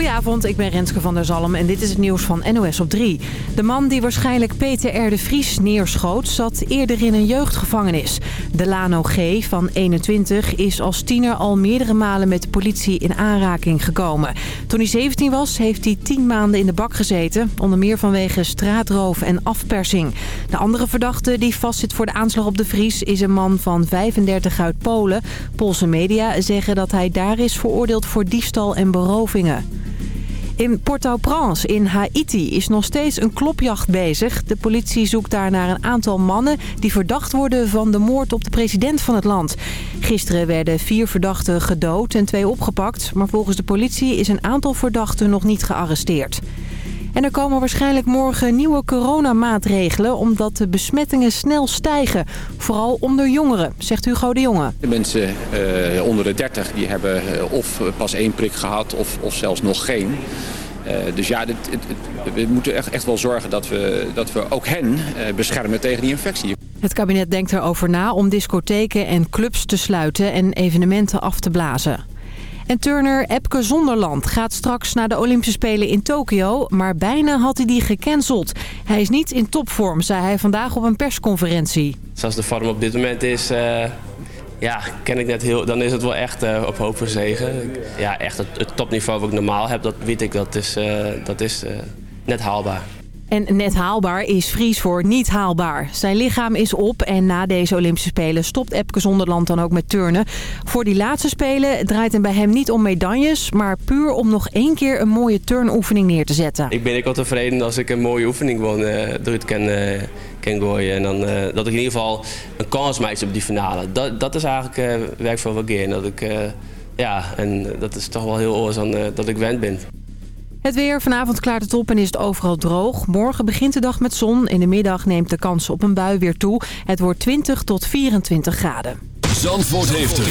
Goedenavond, ik ben Renske van der Zalm en dit is het nieuws van NOS op 3. De man die waarschijnlijk Peter R. de Vries neerschoot zat eerder in een jeugdgevangenis. Delano G. van 21 is als tiener al meerdere malen met de politie in aanraking gekomen. Toen hij 17 was heeft hij 10 maanden in de bak gezeten, onder meer vanwege straatroof en afpersing. De andere verdachte die vastzit voor de aanslag op de Vries is een man van 35 uit Polen. Poolse media zeggen dat hij daar is veroordeeld voor diefstal en berovingen. In Port-au-Prince in Haiti is nog steeds een klopjacht bezig. De politie zoekt daar naar een aantal mannen die verdacht worden van de moord op de president van het land. Gisteren werden vier verdachten gedood en twee opgepakt. Maar volgens de politie is een aantal verdachten nog niet gearresteerd. En er komen waarschijnlijk morgen nieuwe coronamaatregelen... omdat de besmettingen snel stijgen. Vooral onder jongeren, zegt Hugo de Jonge. De mensen eh, onder de 30 die hebben eh, of pas één prik gehad of, of zelfs nog geen... Eh, dus ja, dit, we moeten echt, echt wel zorgen dat we, dat we ook hen beschermen tegen die infectie. Het kabinet denkt erover na om discotheken en clubs te sluiten en evenementen af te blazen. En turner Epke Zonderland gaat straks naar de Olympische Spelen in Tokio... maar bijna had hij die gecanceld. Hij is niet in topvorm, zei hij vandaag op een persconferentie. Zoals de vorm op dit moment is... Eh, ja, ken ik net heel, dan is het wel echt eh, op hoop verzegen. Ja, echt het, topniveau wat ik normaal heb, dat weet ik, dat is, eh, dat is net haalbaar. En net haalbaar is Fries voor niet haalbaar. Zijn lichaam is op en na deze Olympische Spelen stopt Epke Zonderland dan ook met turnen. Voor die laatste Spelen draait het bij hem niet om medailles... maar puur om nog één keer een mooie turnoefening neer te zetten. Ik ben ik al tevreden als ik een mooie oefening gewoon uh, eh, eruit kan, eh, kan gooien. En dan, eh, dat ik in ieder geval een kans maak op die finale. Dat, dat is eigenlijk werk van wat ik dat ik, ja, en dat is toch wel heel oorzaan dat ik wend ben. Het weer. Vanavond klaart het op en is het overal droog. Morgen begint de dag met zon. In de middag neemt de kans op een bui weer toe. Het wordt 20 tot 24 graden. Zandvoort heeft het.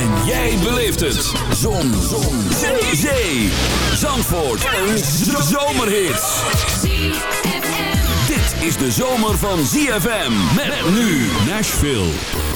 En jij beleeft het. Zon. zon. Zee. Zee. Zandvoort. Een zomerhit. Dit is de zomer van ZFM. Met nu Nashville.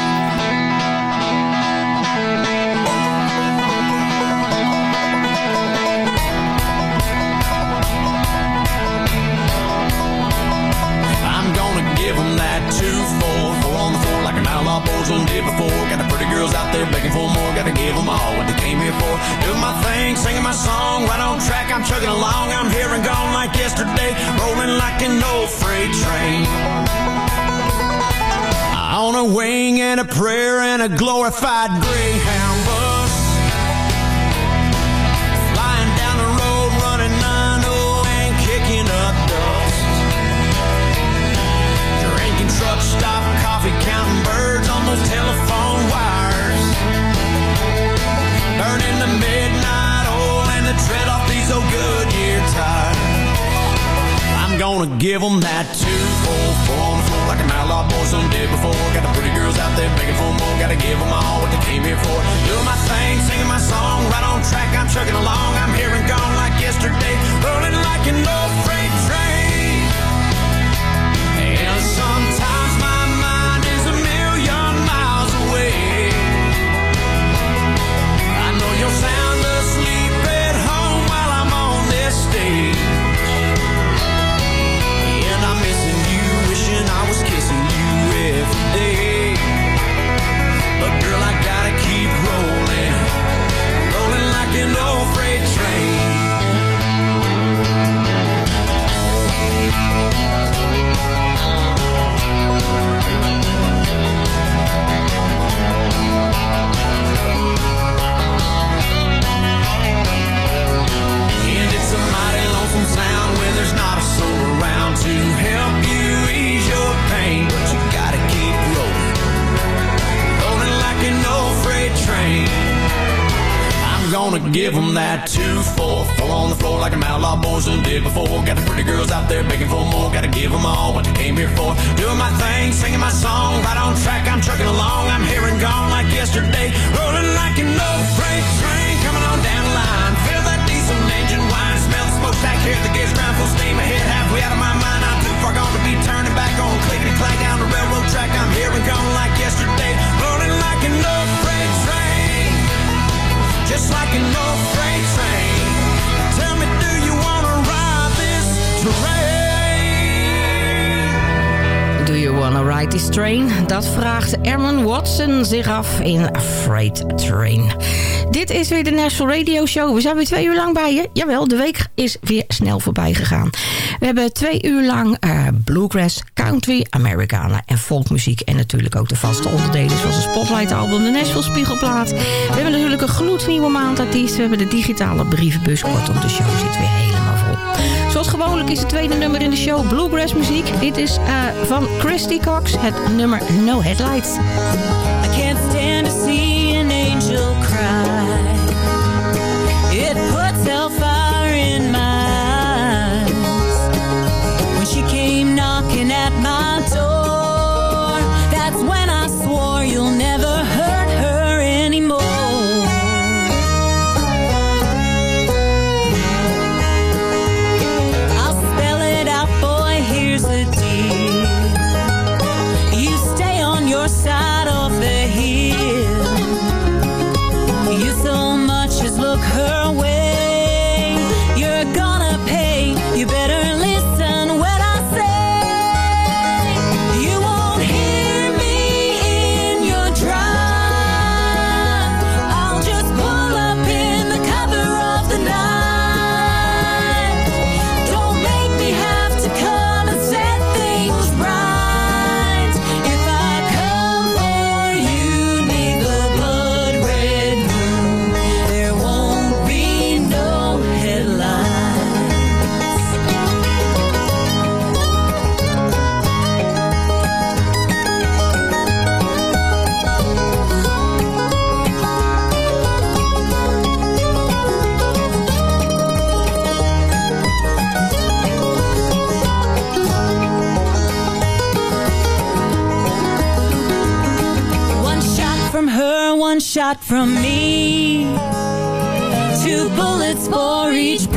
before. Got the pretty girls out there begging for more. Gotta give them all what they came here for. Doing my thing, singing my song. Right on track, I'm chugging along. I'm here and gone like yesterday. Rolling like an old freight train. On a wing and a prayer and a glorified greyhound. so good you're tired. I'm gonna give them that two, four, four on the floor like an outlaw boy some did before. Got the pretty girls out there begging for more. Gotta give them all what they came here for. Doing my thing, singing my song, right on track. I'm chugging along. I'm here and gone like yesterday, rolling like an old friend. in Freight Train. Dit is weer de National Radio Show. We zijn weer twee uur lang bij je. Jawel, de week is weer snel voorbij gegaan. We hebben twee uur lang eh, bluegrass, country, Americana en folkmuziek. En natuurlijk ook de vaste onderdelen zoals de Spotlight album, de Nashville Spiegelplaat. We hebben natuurlijk een gloednieuwe maandartiest. We hebben de digitale brievenbus. Kortom, de show zit weer helemaal Zoals gewoonlijk is het tweede nummer in de show Bluegrass muziek. Dit is uh, van Christy Cox, het nummer No Headlights. I can't stand to see an angel cry. It puts hellfire in my eyes. When she came knocking at my shot from me. Two bullets for each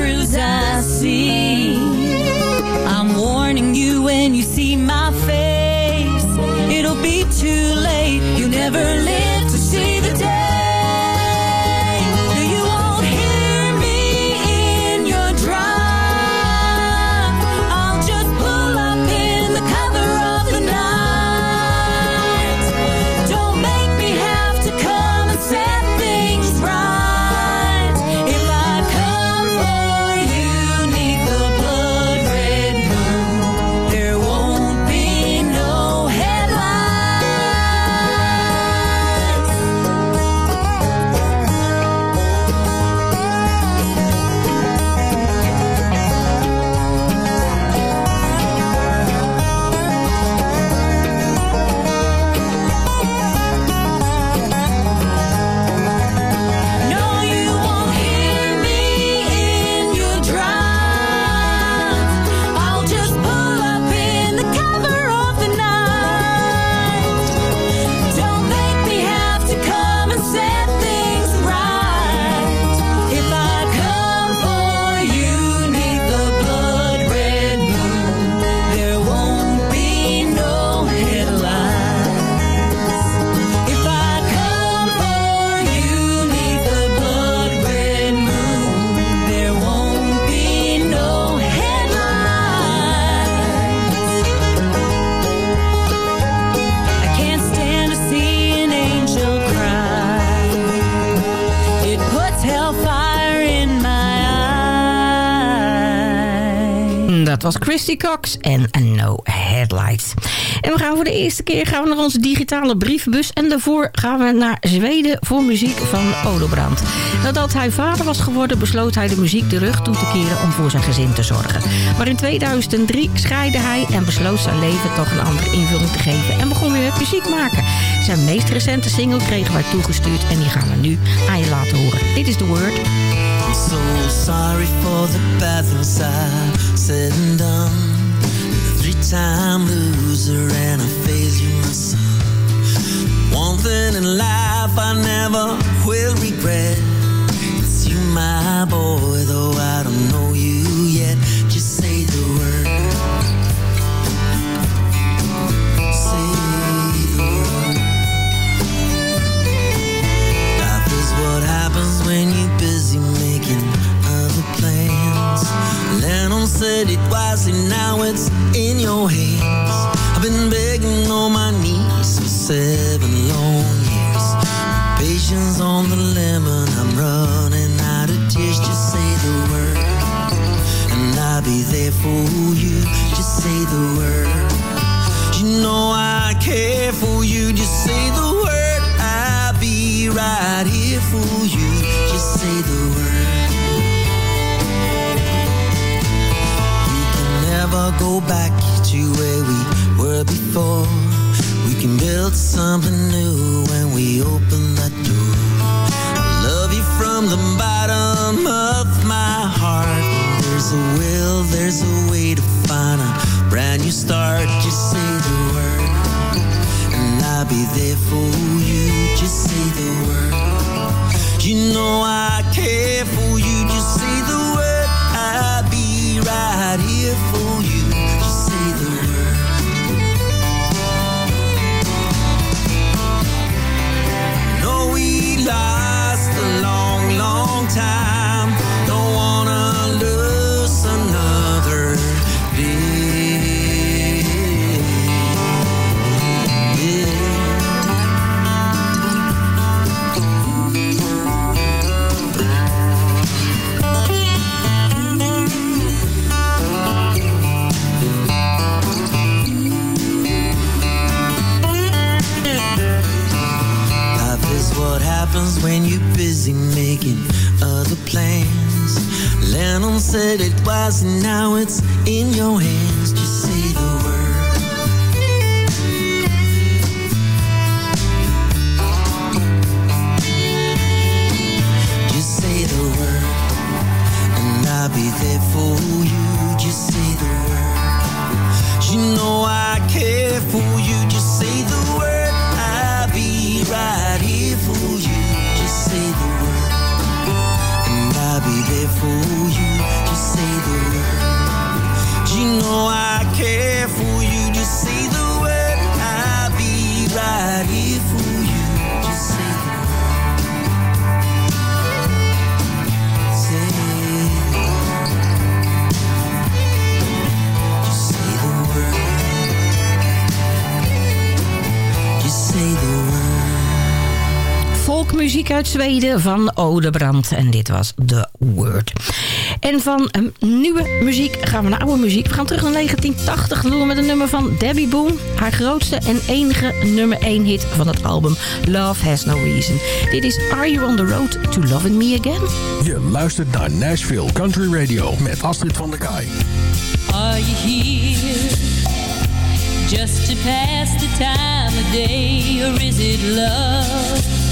Dixie Cox en No Headlights. En we gaan voor de eerste keer gaan we naar onze digitale brievenbus. En daarvoor gaan we naar Zweden voor muziek van Odebrand. Nadat hij vader was geworden, besloot hij de muziek de rug toe te keren om voor zijn gezin te zorgen. Maar in 2003 scheidde hij en besloot zijn leven toch een andere invulling te geven. En begon weer muziek maken. Zijn meest recente single kregen wij toegestuurd en die gaan we nu aan je laten horen. Dit is The Word. so sorry for the bad things I've said and done. Three-time loser and a failure, my son. One thing in life I never will regret. It's you, my boy, though I don't know you yet. Just say the word. Say the word. Life is what happens when you're busy, said it twice and now it's in your hands I've been begging on my knees for seven long years Patience on the lemon, I'm running out of tears Just say the word and I'll be there for you Just say the word You know I care for you Just say the word I'll be right here for you Just say the word never go back to where we were before We can build something new when we open that door I love you from the bottom of my heart There's a will, there's a way to find a brand new start Just say the word And I'll be there for you Just say the word You know I care for you Just say the word right here for you busy making other plans. Lennon said it was, and now it's in your hands. Just say the word. Just say the word, and I'll be there for you. muziek uit Zweden van Odebrand. En dit was The Word. En van ehm, nieuwe muziek gaan we naar oude muziek. We gaan terug naar 1980. Dat doen met een nummer van Debbie Boom. Haar grootste en enige nummer 1 hit van het album Love Has No Reason. Dit is Are You On The Road To Loving Me Again? Je luistert naar Nashville Country Radio met Astrid van der Kaai. Are you here just to pass the time of day or is it love?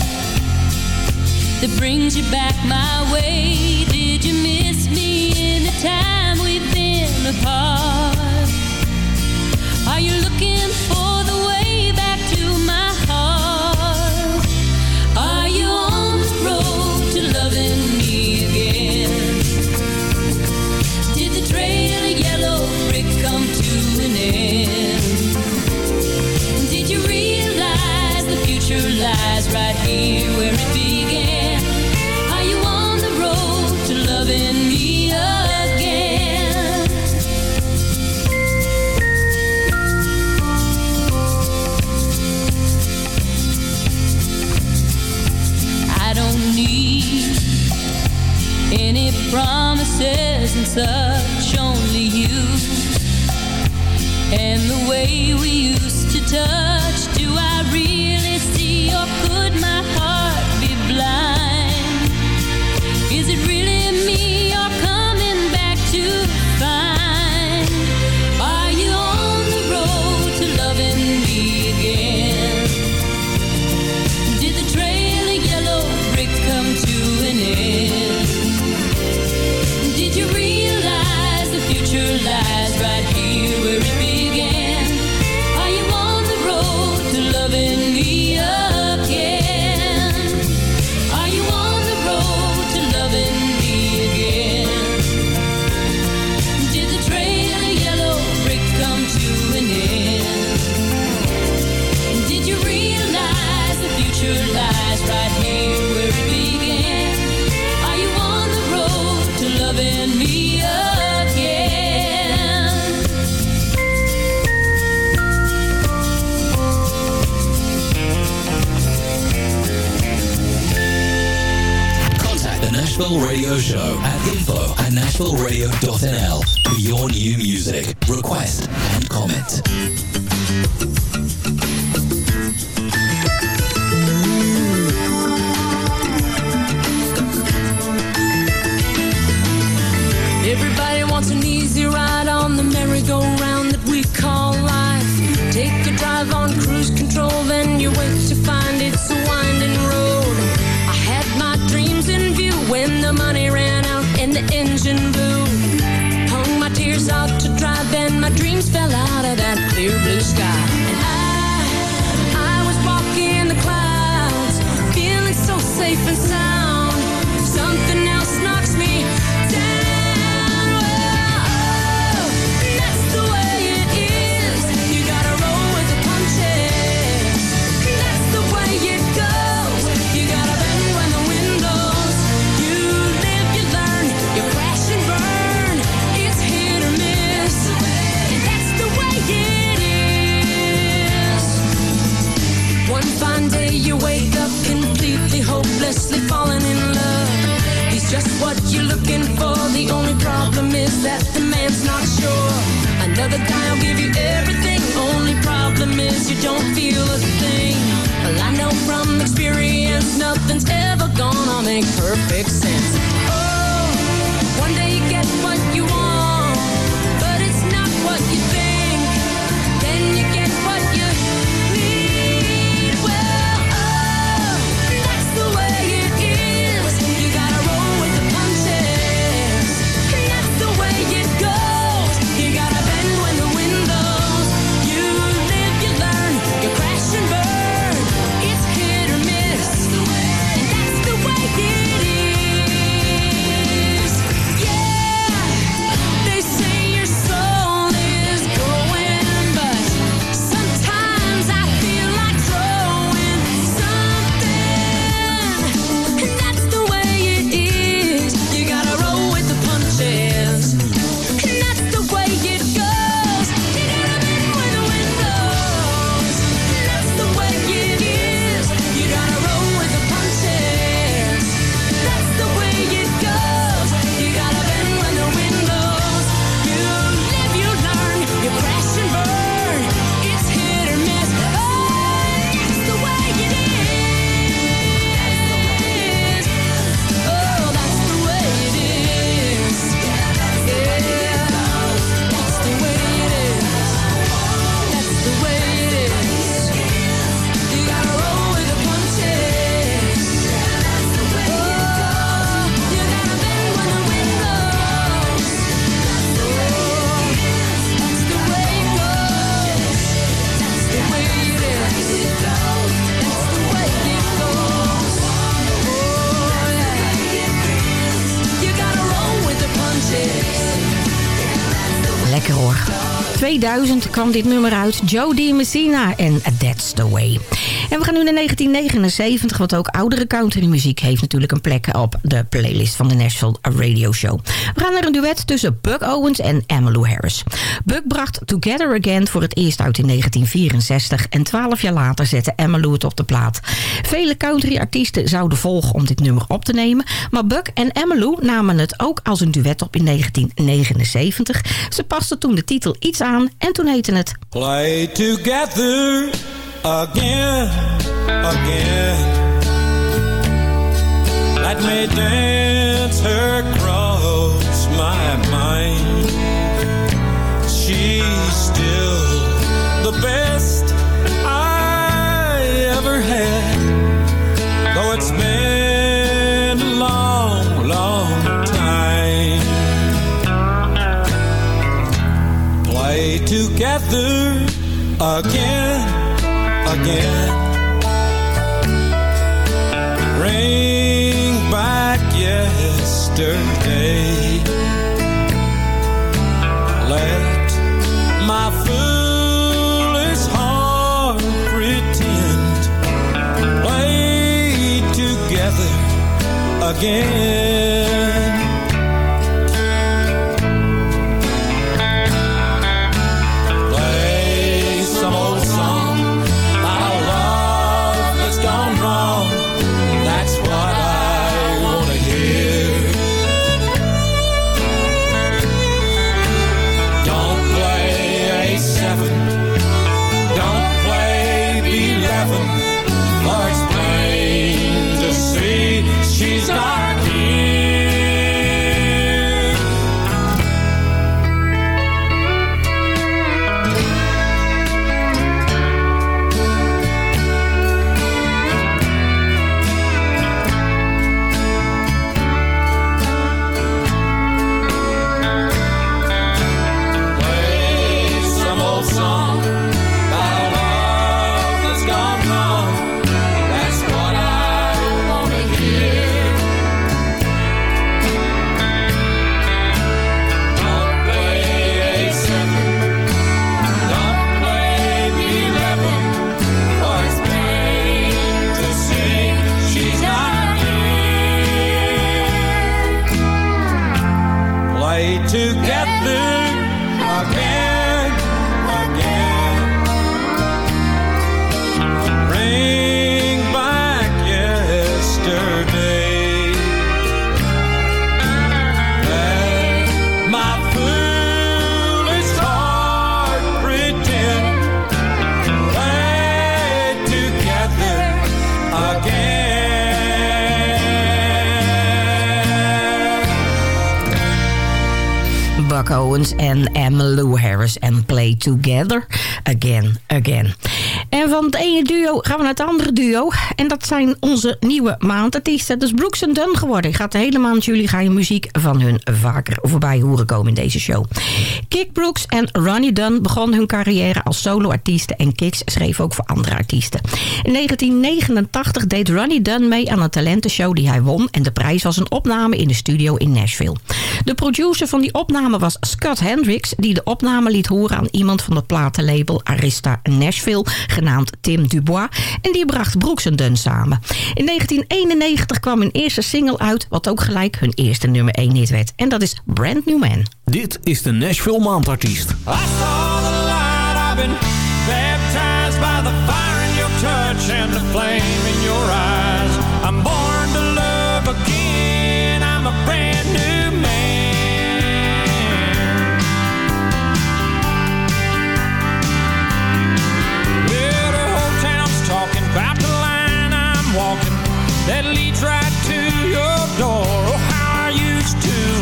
that brings you back my way. Did you miss me in the time we've been apart? Are you looking? promises and such only you and the way we used to touch Capitalradio.nl for your new music. 2000 kwam dit nummer uit. Joe Messina en That's the Way. En we gaan nu naar 1979, Wat ook oudere countrymuziek heeft natuurlijk een plek op de playlist van de National Radio Show. We gaan naar een duet tussen Buck Owens en Emmylou Harris. Buck bracht Together Again voor het eerst uit in 1964 en 12 jaar later zette Emmylou het op de plaat. Vele countryartiesten zouden volgen om dit nummer op te nemen, maar Buck en Emmylou namen het ook als een duet op in 1979. Ze pasten toen de titel iets aan aan. En toen heette het... Play together again, again. Let me dance her cross my mind. She's still the best I ever had. Though it's been together again, again. Bring back yesterday. Let my foolish heart pretend. Play together again. zijn onze nieuwe maandartiesten. Dat is Brooks Dunn geworden. Ik ga de hele maand jullie ga je muziek van hun vaker voorbij horen komen in deze show. Kick Brooks en Ronnie Dunn begonnen hun carrière als soloartiesten... en Kicks schreef ook voor andere artiesten. In 1989 deed Ronnie Dunn mee aan een talentenshow die hij won... en de prijs was een opname in de studio in Nashville. De producer van die opname was Scott Hendricks... die de opname liet horen aan iemand van het platenlabel Arista Nashville... genaamd Tim Dubois. En die bracht Brooks en Dunn samen. In 1991 kwam hun eerste single uit, wat ook gelijk hun eerste nummer 1 hit werd. En dat is Brand New Man. Dit is de Nashville Maandartiest. I saw the light, I've been baptized by the fire in your touch and the flame in your eyes. I'm born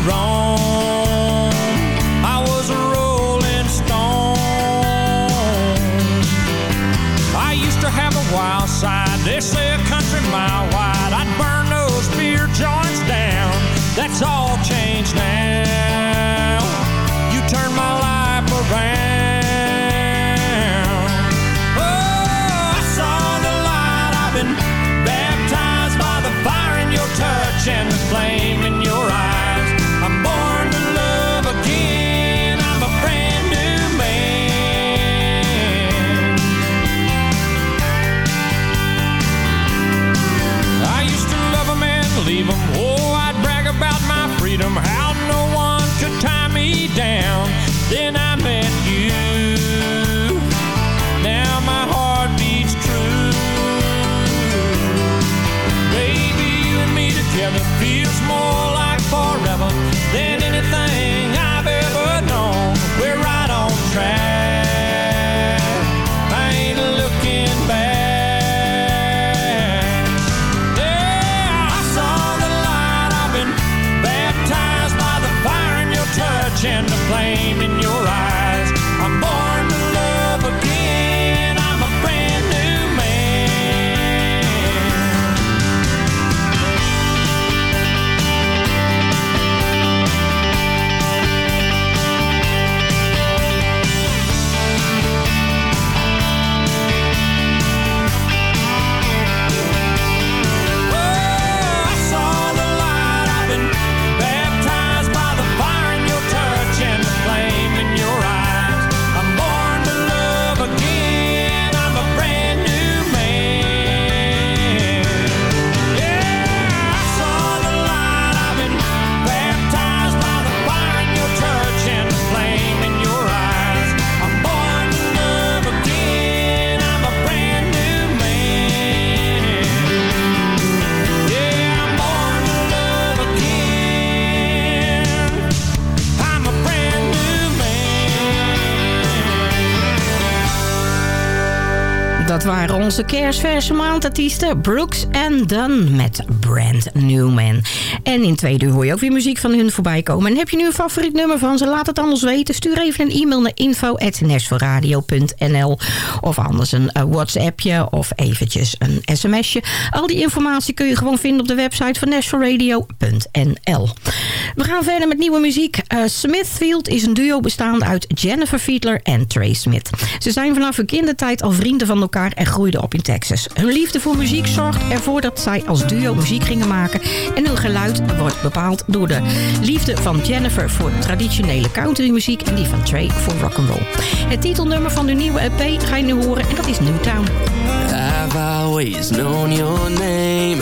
wrong onze kerstverse maandartiesten Brooks en Dunn met Brand Newman. En in tweede uur hoor je ook weer muziek van hun voorbij komen. En heb je nu een favoriet nummer van ze? Laat het anders weten. Stuur even een e-mail naar info.nl of anders een eh, WhatsAppje of eventjes een sms'je. Al die informatie kun je gewoon vinden op de website van nashvilleradio.nl. We gaan verder met nieuwe muziek. Eh, Smithfield is een duo bestaande uit Jennifer Fiedler en Trey Smith. Ze zijn vanaf hun kindertijd al vrienden van elkaar en groeien op in Texas. Hun liefde voor muziek zorgt ervoor dat zij als duo muziek gingen maken. En hun geluid wordt bepaald door de liefde van Jennifer voor traditionele countrymuziek... en die van Trey voor rock'n'roll. Het titelnummer van hun nieuwe EP ga je nu horen en dat is Newtown. I've always known your name.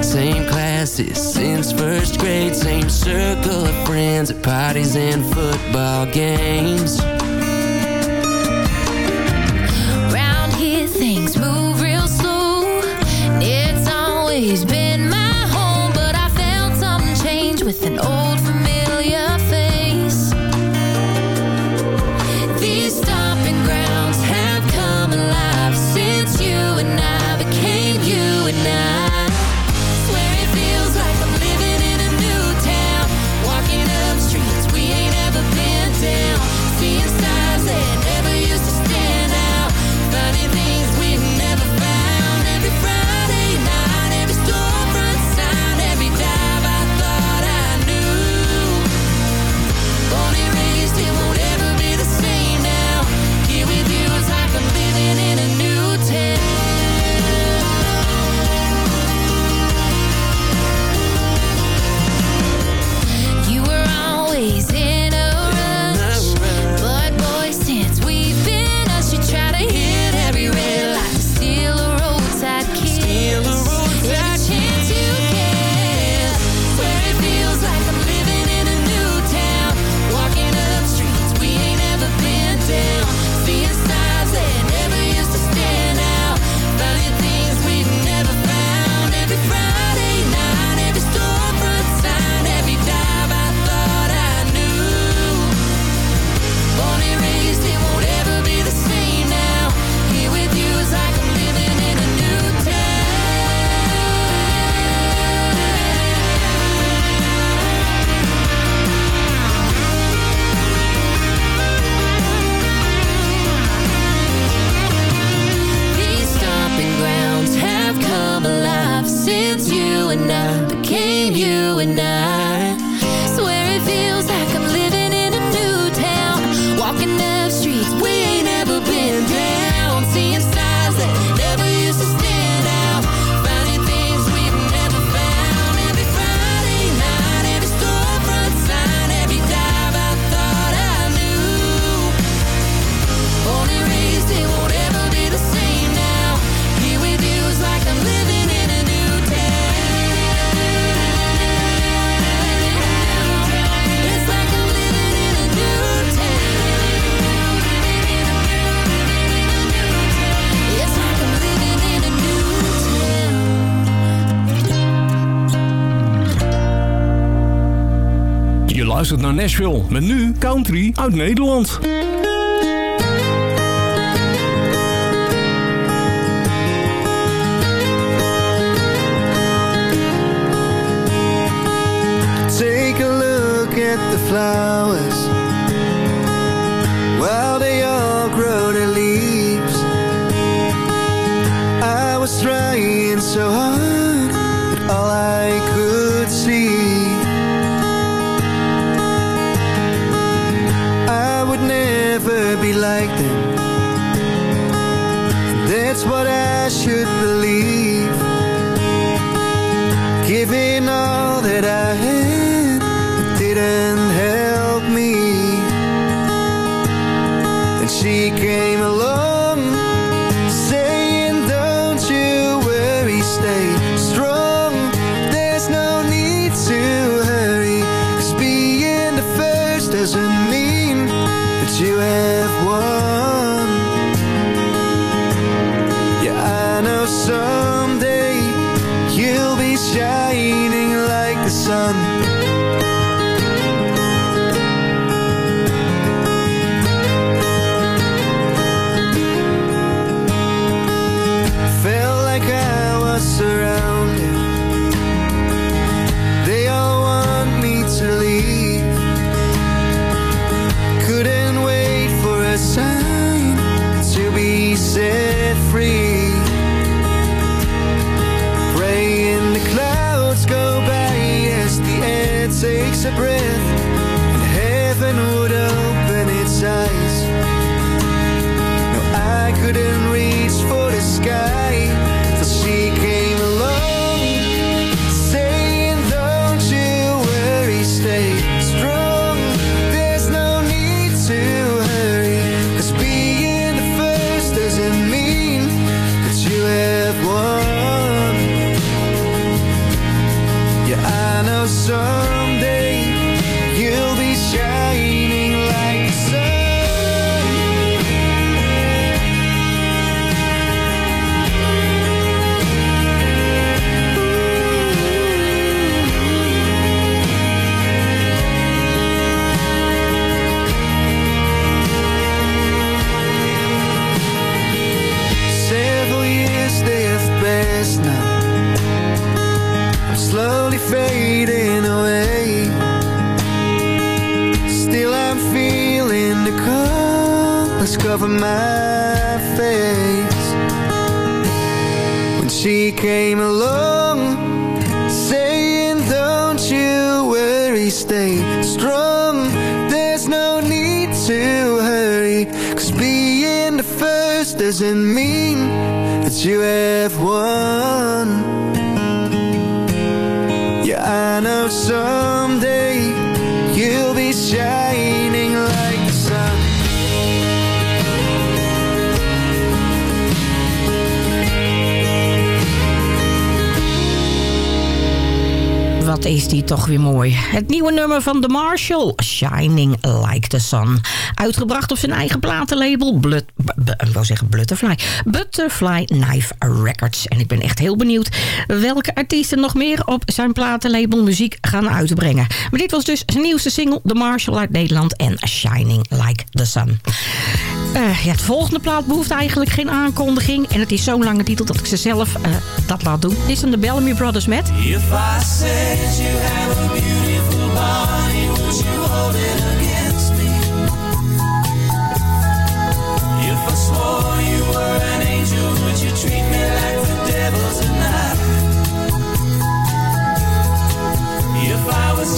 Same classes since first grade. Same circle of friends at parties and football games. naar Nashville. Met nu country uit Nederland. came alone slowly fading away Still I'm feeling the cold. Let's cover my face When she came along Saying don't you worry, stay strong There's no need to hurry Cause being the first doesn't mean that you have won you'll be shining like sun Wat is die toch weer mooi. Het nieuwe nummer van The Marshall, Shining Like the Sun. Uitgebracht op zijn eigen platenlabel, Blood, ik wil zeggen Butterfly. Butterfly Knife Records. En ik ben echt heel benieuwd welke artiesten nog meer op zijn platenlabel muziek gaan uitbrengen. Maar dit was dus zijn nieuwste single The Marshall uit Nederland en Shining Like the Sun. Eh, ja, het volgende plaat behoeft eigenlijk geen aankondiging. En het is zo'n lange titel dat ik ze zelf eh, dat laat doen. Dit is dan de Bellamy Brothers met... If I said you have a beautiful body, would you hold it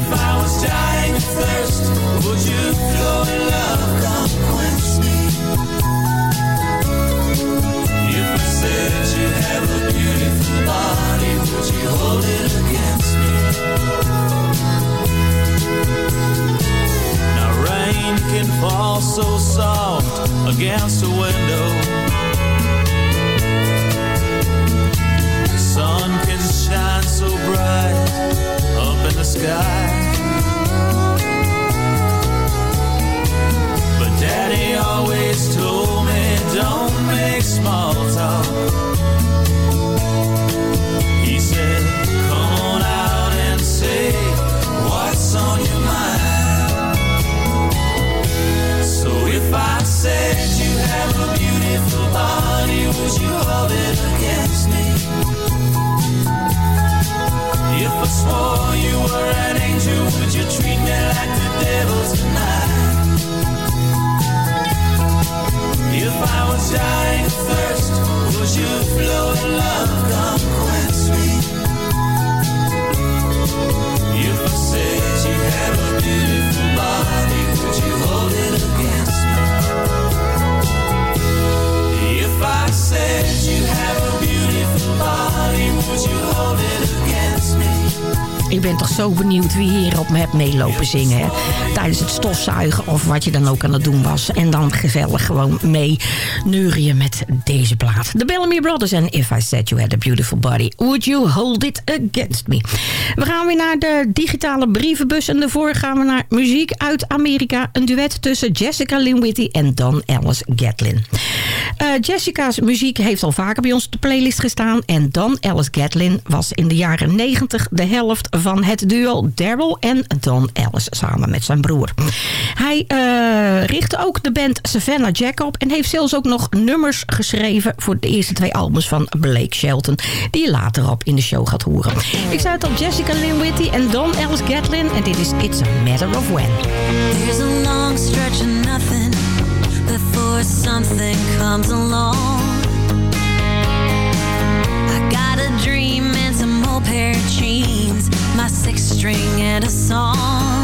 If I was dying of thirst, would you flow in love? Come quench me. If I said you have a beautiful body, would you hold it against me? Now rain can fall so soft against a window. sun can shine so bright sky But daddy always told me don't make small talk He said come on out and say what's on your mind So if I said you have a beautiful body would you hold it against me swore you were an angel, would you treat me like the devil tonight? If I was dying of thirst zo benieuwd wie me hebt meelopen zingen. Tijdens het stofzuigen of wat je dan ook aan het doen was. En dan gezellig gewoon mee neurien met deze plaat. The Bellamy Brothers en If I Said You Had A Beautiful Body. Would You Hold It Against Me? We gaan weer naar de digitale brievenbus. En daarvoor gaan we naar muziek uit Amerika. Een duet tussen Jessica Linwitty en Don Ellis Gatlin. Eh, Jessica's muziek heeft al vaker bij ons op de playlist gestaan. En Don Ellis Gatlin was in de jaren 90 de helft van het duo Daryl en Don Ellis samen met zijn broer. Hij eh, richtte ook de band Savannah Jack op en heeft zelfs ook nog nummers geschreven voor de eerste twee albums van Blake Shelton, die je later op in de show gaat horen. Ik zei het al, Jessica Lynn Whitty en Don Ellis Gatlin en dit is It's a Matter of When. There's a long stretch of nothing before something comes along. I got a dream and some old pair of jeans. string and a song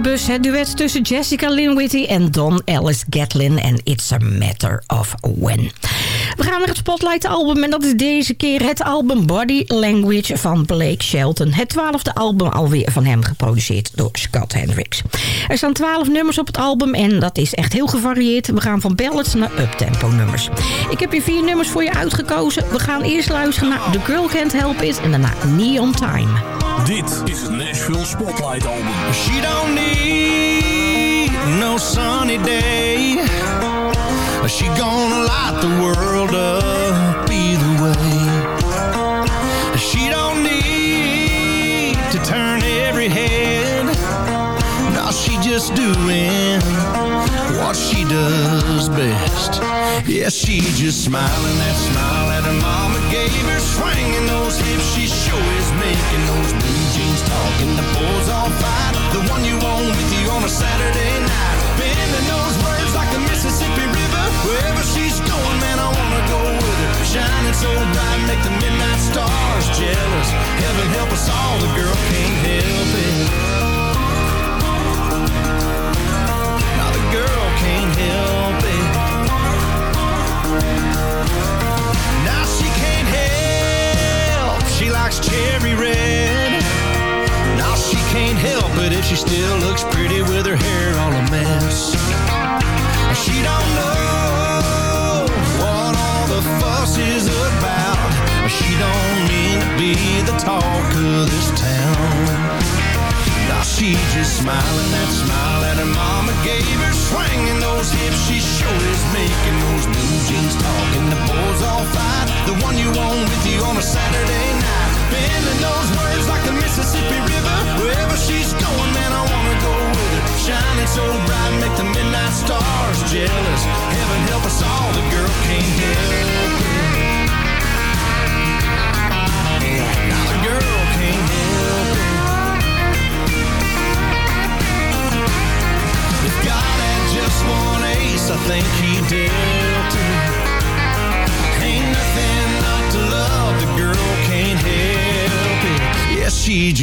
brievenbus. Het duet tussen Jessica Linwitty en Don Ellis Gatlin. En It's a Matter of When. We gaan naar het Spotlight album en dat is deze keer het album Body Language van Blake Shelton. Het twaalfde album alweer van hem geproduceerd door Scott Hendricks. Er staan twaalf nummers op het album en dat is echt heel gevarieerd. We gaan van ballads naar uptempo nummers. Ik heb hier vier nummers voor je uitgekozen. We gaan eerst luisteren naar The Girl Can't Help It en daarna Neon Time. Dit is het Nashville Spotlight album. She don't need no sunny day. she gonna light the world up either way She don't need to turn every head No, she just doing what she does best Yeah, she just smiling that smile that her mama gave her Swinging those hips, she sure is making those blue jeans talking The boys all fight, the one you want with you on a Saturday night Bending those words like the Mississippi Wherever she's going, man, I wanna go with her. Shining so bright, make the midnight stars jealous. Heaven help us all, the girl can't help it. Now the girl can't help it. Now she can't help. She likes cherry red. Now she can't help it if she still looks pretty with her hair all a mess. She don't know don't mean to be the talk of this town Now she just smiling that smile that her mama gave her Swinging those hips, she sure is making those blue jeans talking The boys all fight. the one you want with you on a Saturday night Bending those words like the Mississippi River Wherever she's going, man, I wanna go with her Shining so bright, make the midnight stars jealous Heaven help us all, the girl can't hear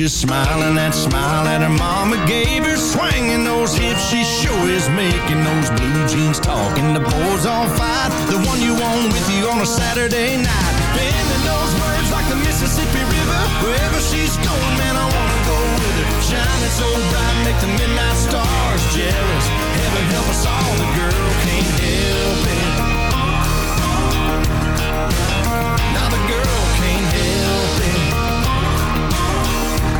just smiling that smile that her mama gave her Swinging those hips, she sure is making those blue jeans talking The boys all fight, the one you want with you on a Saturday night Bending those words like the Mississippi River Wherever she's going, man, I wanna go with her Shining so bright, make the midnight stars jealous Heaven help us all, the girl can't help it Now the girl can't help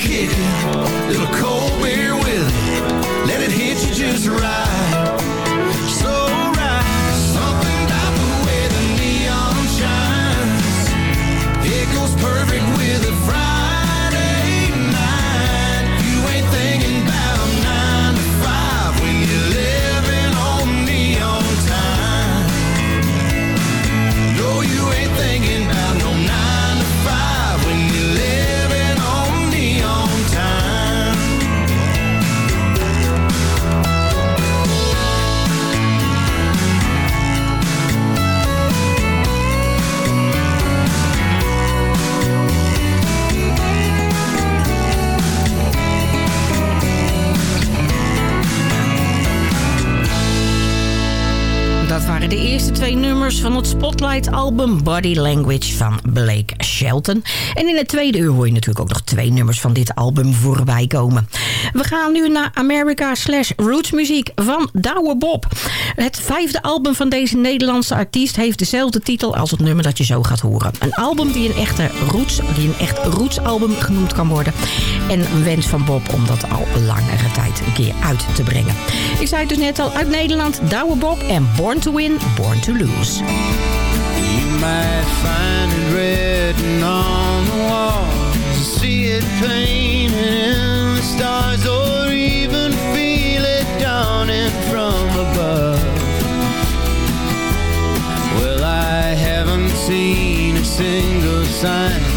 kicking, little cold. Het album Body Language van Blake Shelton. En in het tweede uur hoor je natuurlijk ook nog twee nummers van dit album voorbij komen. We gaan nu naar America slash Roots muziek van Douwe Bob. Het vijfde album van deze Nederlandse artiest heeft dezelfde titel als het nummer dat je zo gaat horen. Een album die een echte roots, die een echt roots album genoemd kan worden. En een wens van Bob om dat al langere tijd een keer uit te brengen. Ik zei het dus net al, uit Nederland, Douwe Bob en Born to Win, Born to Lose. might find it written on the wall To see it painted in the stars Or even feel it dawning from above Well, I haven't seen a single sign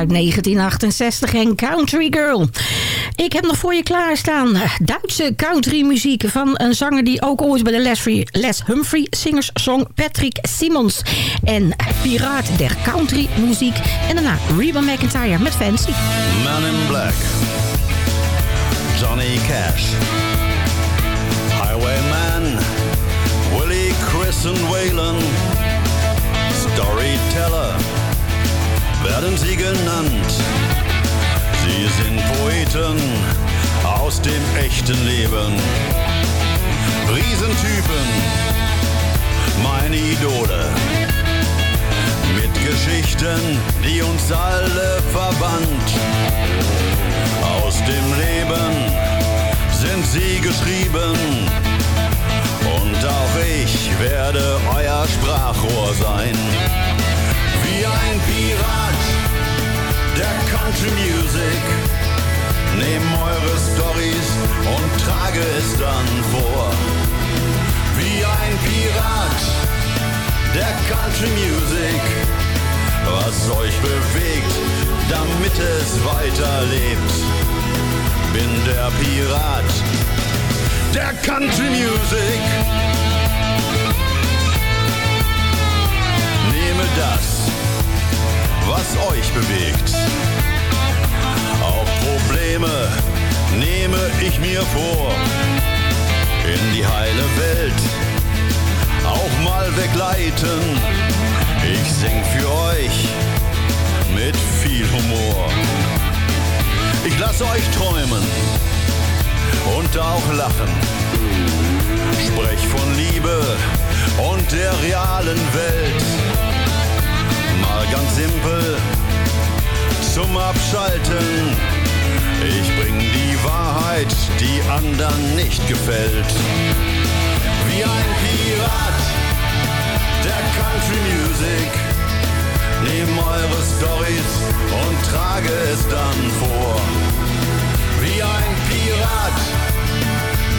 uit 1968 en Country Girl. Ik heb nog voor je klaarstaan eh, Duitse country muziek van een zanger die ook ooit bij de Les, Les Humphrey Singers zong Patrick Simmons. En eh, Piraat der Country muziek. En daarna Reba McIntyre met Fancy. Man in Black. Johnny Cash. Highwayman. Willie Chris en Waylon. Storyteller. werden sie genannt. Sie sind Poeten aus dem echten Leben. Riesentypen, meine Idole. Mit Geschichten, die uns alle verband. Aus dem Leben sind sie geschrieben. Und auch ich werde euer Sprachrohr sein wie ein Pirat der Country Music. Nehm eure Stories und trage es dann vor. Wie ein Pirat der Country Music. Was euch bewegt, damit es weiterlebt. Bin der Pirat der Country Music. nehme das was euch bewegt. Auch Probleme nehme ich mir vor. In die heile Welt auch mal begleiten. Ich sing für euch mit viel Humor. Ich lasse euch träumen und auch lachen. Sprech von Liebe und der realen Welt ganz simpel zum Abschalten. Ich bring die Wahrheit, die anderen nicht gefällt. Wie ein Pirat der Country Music. Nehm eure Stories und trage es dann vor. Wie ein Pirat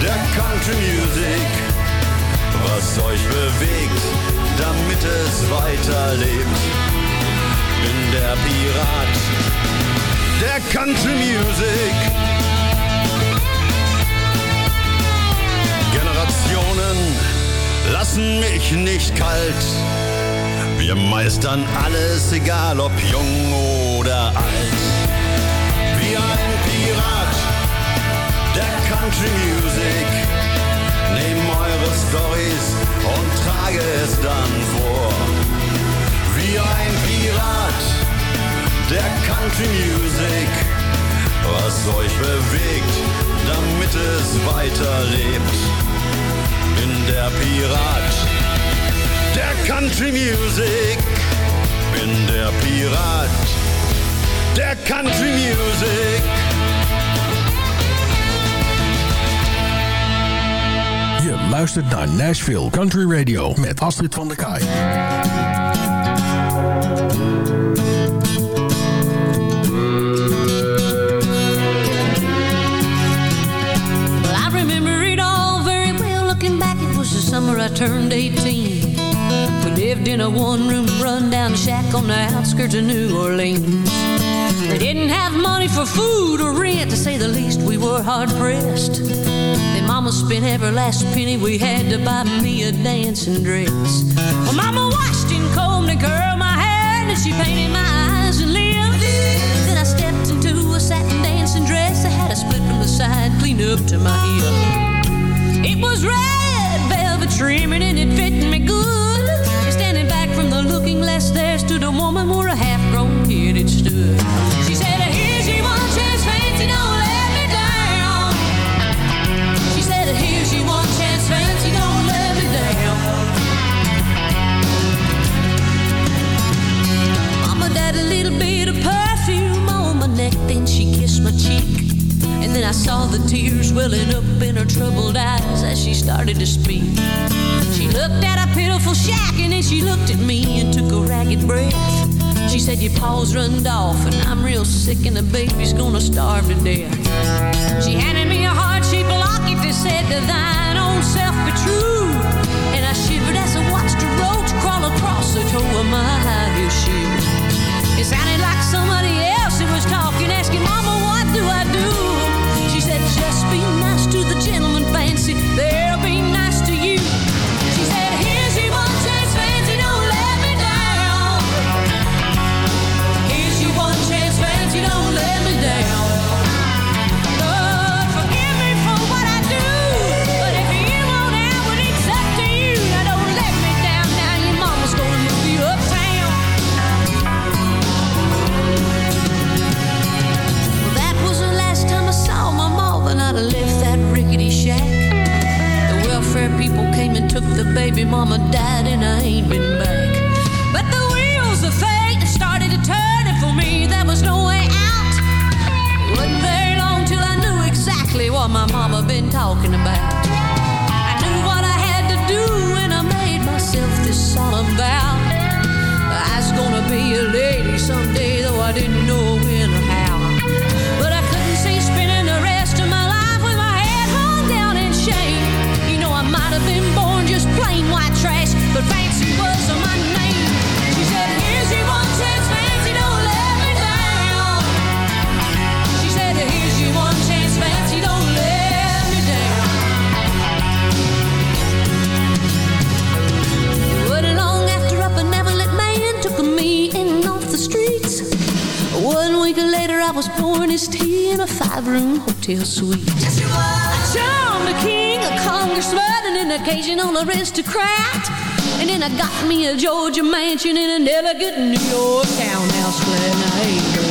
der Country Music. Was euch bewegt, damit es weiterlebt bin der Pirat der Country Music. Generationen lassen mich nicht kalt. Wir meistern alles, egal ob jung oder alt. Wie ein Pirat der Country Music. Nehm eure Stories und trage es dann vor wie ein Pirat der Country Music, was euch bewegt, damit es weiterlebt. Bin der Pirat der Country Music, bin der Pirat der Country Music. Je luistert naar Nashville Country Radio met Astrid van der Kaai. I turned 18. We lived in a one-room run-down shack on the outskirts of New Orleans. We didn't have money for food or rent, to say the least, we were hard-pressed. Then Mama spent every last penny we had to buy me a dancing dress. Well, Mama washed and combed and curled my hair, and she painted my eyes and lips. Then I stepped into a satin dancing dress. I had a split from the side, clean up to my heel. It was red velvet Dreaming and it fit me good. Standing back from the looking glass, there stood a woman where a half grown kid had stood. She said, Here's your one chance, fancy, don't let me down. She said, Here's your one chance, fancy, don't let me down. Mama, a little bit of perfume on my neck, then she kissed my cheek. And then I saw the tears welling up in her troubled eyes as she started to speak. She looked at a pitiful shack and then she looked at me and took a ragged breath. She said, Your paws runned off and I'm real sick and the baby's gonna starve to death. She handed me a heart-shaped locket that said, To thine own self be true. And I shivered as I watched a roach crawl across the toe of my high heel shoe. It sounded like somebody else that was talking, asking, to the gentleman fancy. There baby mama died and I ain't been back. But the wheels of fate started to turn, for me there was no way out. It wasn't very long till I knew exactly what my mama been talking about. I knew what I had to do, and I made myself this solemn vow. I was gonna be a lady someday, though I didn't know when or how. But I couldn't see spending the rest of my life with my head hung down in shame. You know I might have been plain white trash, but fancy was my name. She said, here's your one chance, fancy, don't let me down. She said, here's your one chance, fancy, don't let me down. long after man took off the streets. One week later, I was pouring his tea in a five-room hotel suite. Yes, you were congressman and an occasional aristocrat. And then I got me a Georgia mansion in an elegant New York townhouse where I ain't